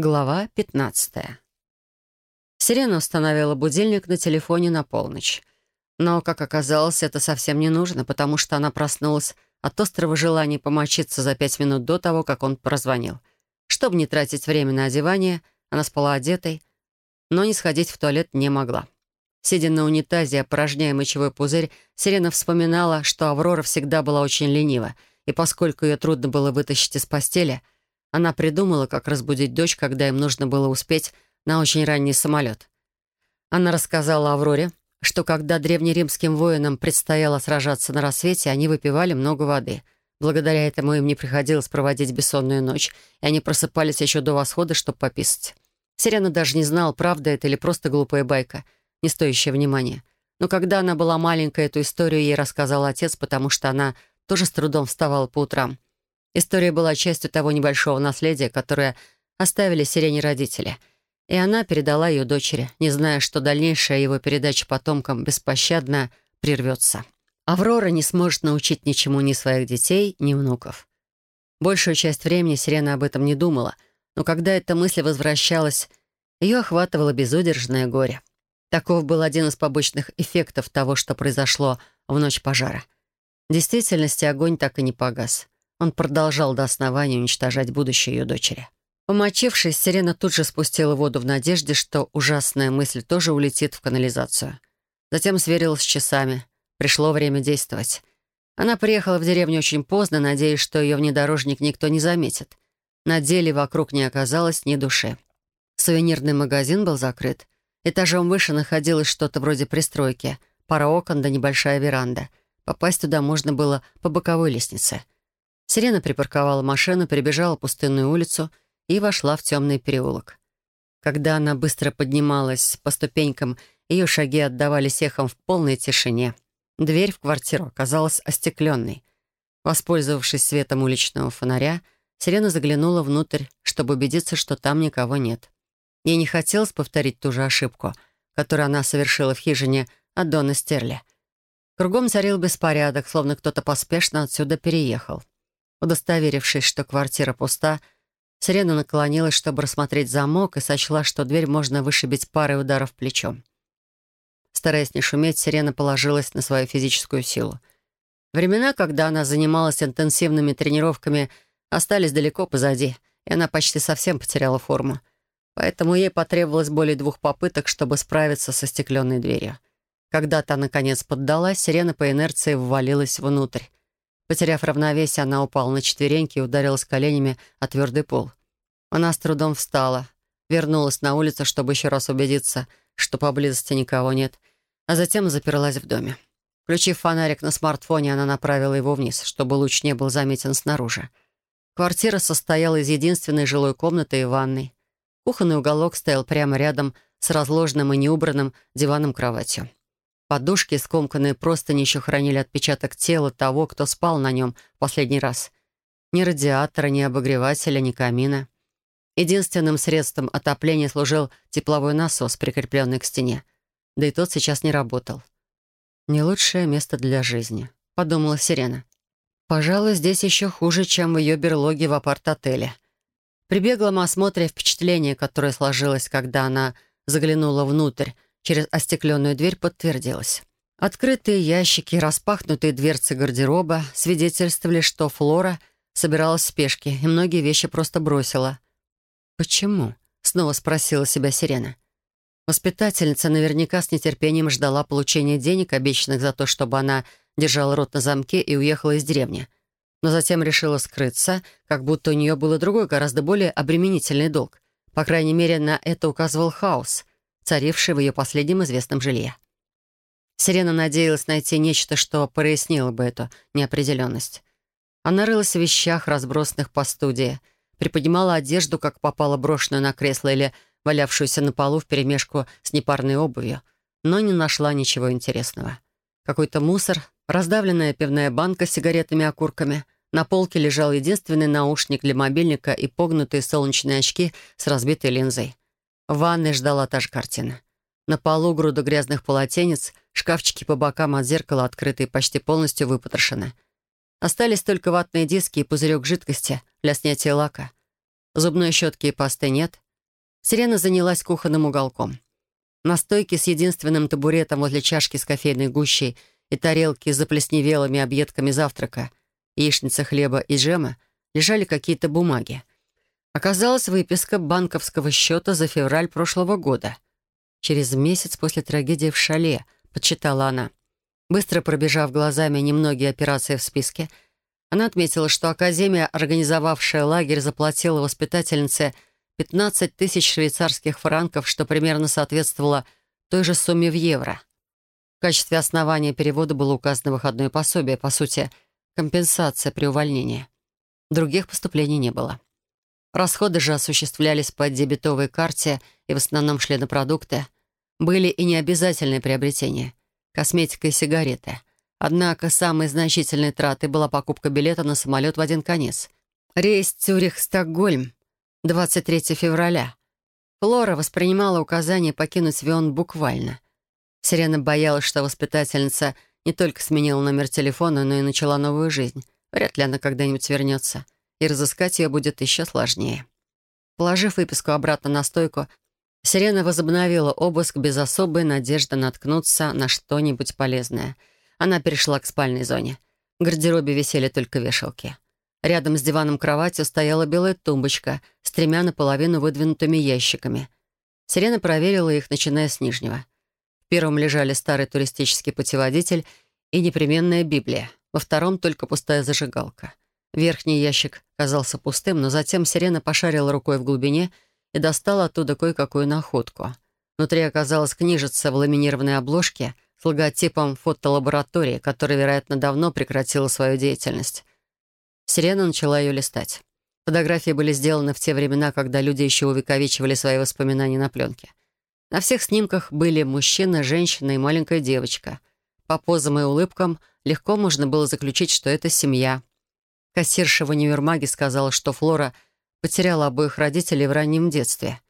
Глава 15. Сирена установила будильник на телефоне на полночь. Но, как оказалось, это совсем не нужно, потому что она проснулась от острого желания помочиться за пять минут до того, как он прозвонил. Чтобы не тратить время на одевание, она спала одетой, но не сходить в туалет не могла. Сидя на унитазе, опорожняя мочевой пузырь, Сирена вспоминала, что Аврора всегда была очень ленива, и поскольку ее трудно было вытащить из постели, она придумала, как разбудить дочь, когда им нужно было успеть на очень ранний самолет. Она рассказала Авроре, что когда древнеримским воинам предстояло сражаться на рассвете, они выпивали много воды. Благодаря этому им не приходилось проводить бессонную ночь, и они просыпались еще до восхода, чтобы пописать. Сирена даже не знала, правда это или просто глупая байка, не стоящая внимания. Но когда она была маленькая, эту историю ей рассказал отец, потому что она тоже с трудом вставала по утрам. История была частью того небольшого наследия, которое оставили Сирене родители — и она передала ее дочери, не зная, что дальнейшая его передача потомкам беспощадно прервется. Аврора не сможет научить ничему ни своих детей, ни внуков. Большую часть времени Сирена об этом не думала, но когда эта мысль возвращалась, ее охватывало безудержное горе. Таков был один из побочных эффектов того, что произошло в ночь пожара. В действительности огонь так и не погас. Он продолжал до основания уничтожать будущее ее дочери. Помочившись, Сирена тут же спустила воду в надежде, что ужасная мысль тоже улетит в канализацию. Затем сверилась с часами. Пришло время действовать. Она приехала в деревню очень поздно, надеясь, что ее внедорожник никто не заметит. На деле вокруг не оказалось ни души. Сувенирный магазин был закрыт. Этажом выше находилось что-то вроде пристройки. Пара окон да небольшая веранда. Попасть туда можно было по боковой лестнице. Сирена припарковала машину, перебежала пустынную улицу — и вошла в темный переулок. Когда она быстро поднималась по ступенькам, ее шаги отдавались эхом в полной тишине. Дверь в квартиру оказалась остекленной. Воспользовавшись светом уличного фонаря, Сирена заглянула внутрь, чтобы убедиться, что там никого нет. Ей не хотелось повторить ту же ошибку, которую она совершила в хижине от Дона Стерли. Кругом царил беспорядок, словно кто-то поспешно отсюда переехал. Удостоверившись, что квартира пуста, Сирена наклонилась, чтобы рассмотреть замок, и сочла, что дверь можно вышибить парой ударов плечом. Стараясь не шуметь, Сирена положилась на свою физическую силу. Времена, когда она занималась интенсивными тренировками, остались далеко позади, и она почти совсем потеряла форму. Поэтому ей потребовалось более двух попыток, чтобы справиться со стекленной дверью. Когда та, наконец, поддалась, сирена по инерции ввалилась внутрь. Потеряв равновесие, она упала на четвереньки и ударилась коленями о твердый пол. Она с трудом встала, вернулась на улицу, чтобы еще раз убедиться, что поблизости никого нет, а затем заперлась в доме. Включив фонарик на смартфоне, она направила его вниз, чтобы луч не был заметен снаружи. Квартира состояла из единственной жилой комнаты и ванной. Кухонный уголок стоял прямо рядом с разложенным и неубранным диваном-кроватью. Подушки, скомканные простыни еще хранили отпечаток тела того, кто спал на нем в последний раз. Ни радиатора, ни обогревателя, ни камина. Единственным средством отопления служил тепловой насос, прикрепленный к стене. Да и тот сейчас не работал. «Не лучшее место для жизни», — подумала Сирена. «Пожалуй, здесь еще хуже, чем в ее берлоге в апарт-отеле». При беглом осмотре впечатление, которое сложилось, когда она заглянула внутрь, через остекленную дверь подтвердилось. Открытые ящики, распахнутые дверцы гардероба свидетельствовали, что Флора собиралась в спешке и многие вещи просто бросила. «Почему?» — снова спросила себя Сирена. Воспитательница наверняка с нетерпением ждала получения денег, обещанных за то, чтобы она держала рот на замке и уехала из деревни. Но затем решила скрыться, как будто у нее был другой, гораздо более обременительный долг. По крайней мере, на это указывал хаос царившей в ее последнем известном жилье. Сирена надеялась найти нечто, что прояснило бы эту неопределенность. Она рылась в вещах, разбросанных по студии, приподнимала одежду, как попала брошенную на кресло или валявшуюся на полу вперемешку с непарной обувью, но не нашла ничего интересного. Какой-то мусор, раздавленная пивная банка с сигаретами и окурками. На полке лежал единственный наушник для мобильника и погнутые солнечные очки с разбитой линзой. В ванной ждала та же картина. На полу груда грязных полотенец, шкафчики по бокам от зеркала открыты и почти полностью выпотрошены. Остались только ватные диски и пузырек жидкости для снятия лака. Зубной щетки и пасты нет, Сирена занялась кухонным уголком. На стойке с единственным табуретом возле чашки с кофейной гущей и тарелки с заплесневелыми объедками завтрака, яичница хлеба и джема лежали какие-то бумаги. Оказалась выписка банковского счета за февраль прошлого года. Через месяц после трагедии в шале, подсчитала она. Быстро пробежав глазами немногие операции в списке, она отметила, что Академия, организовавшая лагерь, заплатила воспитательнице 15 тысяч швейцарских франков, что примерно соответствовало той же сумме в евро. В качестве основания перевода было указано выходное пособие, по сути, компенсация при увольнении. Других поступлений не было. Расходы же осуществлялись по дебетовой карте и в основном шли на продукты. Были и необязательные приобретения — косметика и сигареты. Однако самой значительной тратой была покупка билета на самолет в один конец. Рейс Цюрих-Стокгольм, 23 февраля. Флора воспринимала указание покинуть Вион буквально. Сирена боялась, что воспитательница не только сменила номер телефона, но и начала новую жизнь. Вряд ли она когда-нибудь вернется и разыскать ее будет еще сложнее. Положив выписку обратно на стойку, Сирена возобновила обыск без особой надежды наткнуться на что-нибудь полезное. Она перешла к спальной зоне. В гардеробе висели только вешалки. Рядом с диваном кроватью стояла белая тумбочка с тремя наполовину выдвинутыми ящиками. Сирена проверила их, начиная с нижнего. В первом лежали старый туристический путеводитель и непременная Библия. Во втором только пустая зажигалка — Верхний ящик казался пустым, но затем сирена пошарила рукой в глубине и достала оттуда кое-какую находку. Внутри оказалась книжица в ламинированной обложке с логотипом фотолаборатории, которая, вероятно, давно прекратила свою деятельность. Сирена начала ее листать. Фотографии были сделаны в те времена, когда люди еще увековечивали свои воспоминания на пленке. На всех снимках были мужчина, женщина и маленькая девочка. По позам и улыбкам легко можно было заключить, что это семья — Кассирша в универмаге сказала, что Флора потеряла обоих родителей в раннем детстве.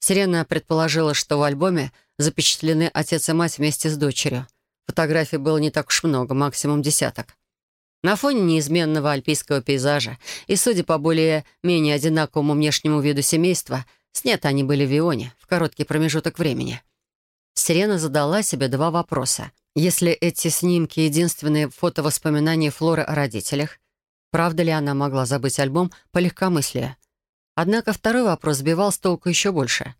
Сирена предположила, что в альбоме запечатлены отец и мать вместе с дочерью. Фотографий было не так уж много, максимум десяток. На фоне неизменного альпийского пейзажа и, судя по более-менее одинаковому внешнему виду семейства, сняты они были в Ионе в короткий промежуток времени. Сирена задала себе два вопроса. Если эти снимки — единственные фотовоспоминания Флоры о родителях, Правда ли она могла забыть альбом по легкомыслию? Однако второй вопрос сбивал с толку еще больше.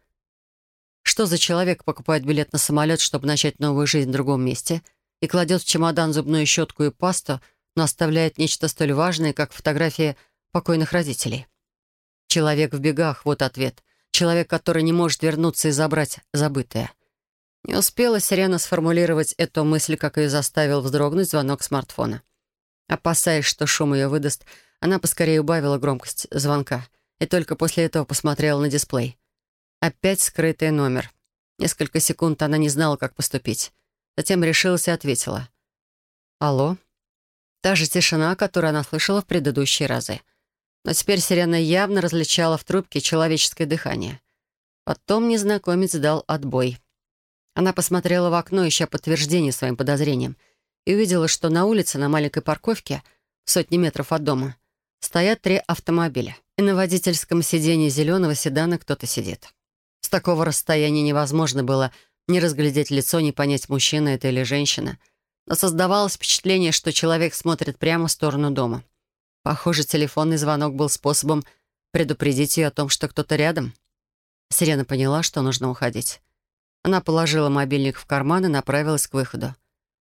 Что за человек покупает билет на самолет, чтобы начать новую жизнь в другом месте, и кладет в чемодан зубную щетку и пасту, но оставляет нечто столь важное, как фотографии покойных родителей? Человек в бегах — вот ответ. Человек, который не может вернуться и забрать забытое. Не успела Сирена сформулировать эту мысль, как ее заставил вздрогнуть звонок смартфона. Опасаясь, что шум ее выдаст, она поскорее убавила громкость звонка и только после этого посмотрела на дисплей. Опять скрытый номер. Несколько секунд она не знала, как поступить. Затем решилась и ответила. «Алло?» Та же тишина, которую она слышала в предыдущие разы. Но теперь сирена явно различала в трубке человеческое дыхание. Потом незнакомец дал отбой. Она посмотрела в окно, ища подтверждение своим подозрениям, и увидела, что на улице, на маленькой парковке, в сотни метров от дома, стоят три автомобиля, и на водительском сиденье зеленого седана кто-то сидит. С такого расстояния невозможно было ни разглядеть лицо, ни понять, мужчина это или женщина. Но создавалось впечатление, что человек смотрит прямо в сторону дома. Похоже, телефонный звонок был способом предупредить ее о том, что кто-то рядом. Сирена поняла, что нужно уходить. Она положила мобильник в карман и направилась к выходу.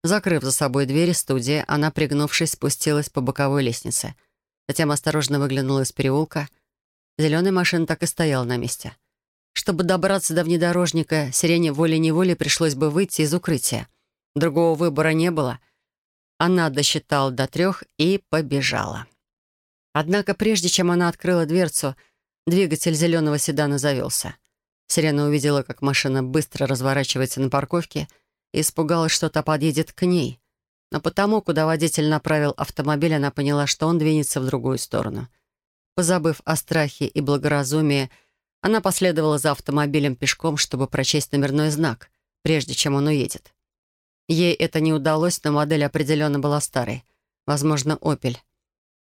Закрыв за собой двери студии, она, пригнувшись, спустилась по боковой лестнице. Затем осторожно выглянула из переулка. Зеленая машина так и стояла на месте. Чтобы добраться до внедорожника, сирене волей-неволей пришлось бы выйти из укрытия. Другого выбора не было. Она досчитала до трех и побежала. Однако прежде чем она открыла дверцу, двигатель зеленого седана завелся. Сирена увидела, как машина быстро разворачивается на парковке — испугалась, что та подъедет к ней. Но потому, куда водитель направил автомобиль, она поняла, что он двинется в другую сторону. Позабыв о страхе и благоразумии, она последовала за автомобилем пешком, чтобы прочесть номерной знак, прежде чем он уедет. Ей это не удалось, но модель определенно была старой. Возможно, «Опель».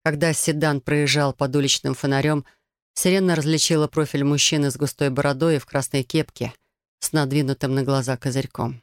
Когда седан проезжал под уличным фонарем, Сирена различила профиль мужчины с густой бородой и в красной кепке с надвинутым на глаза козырьком.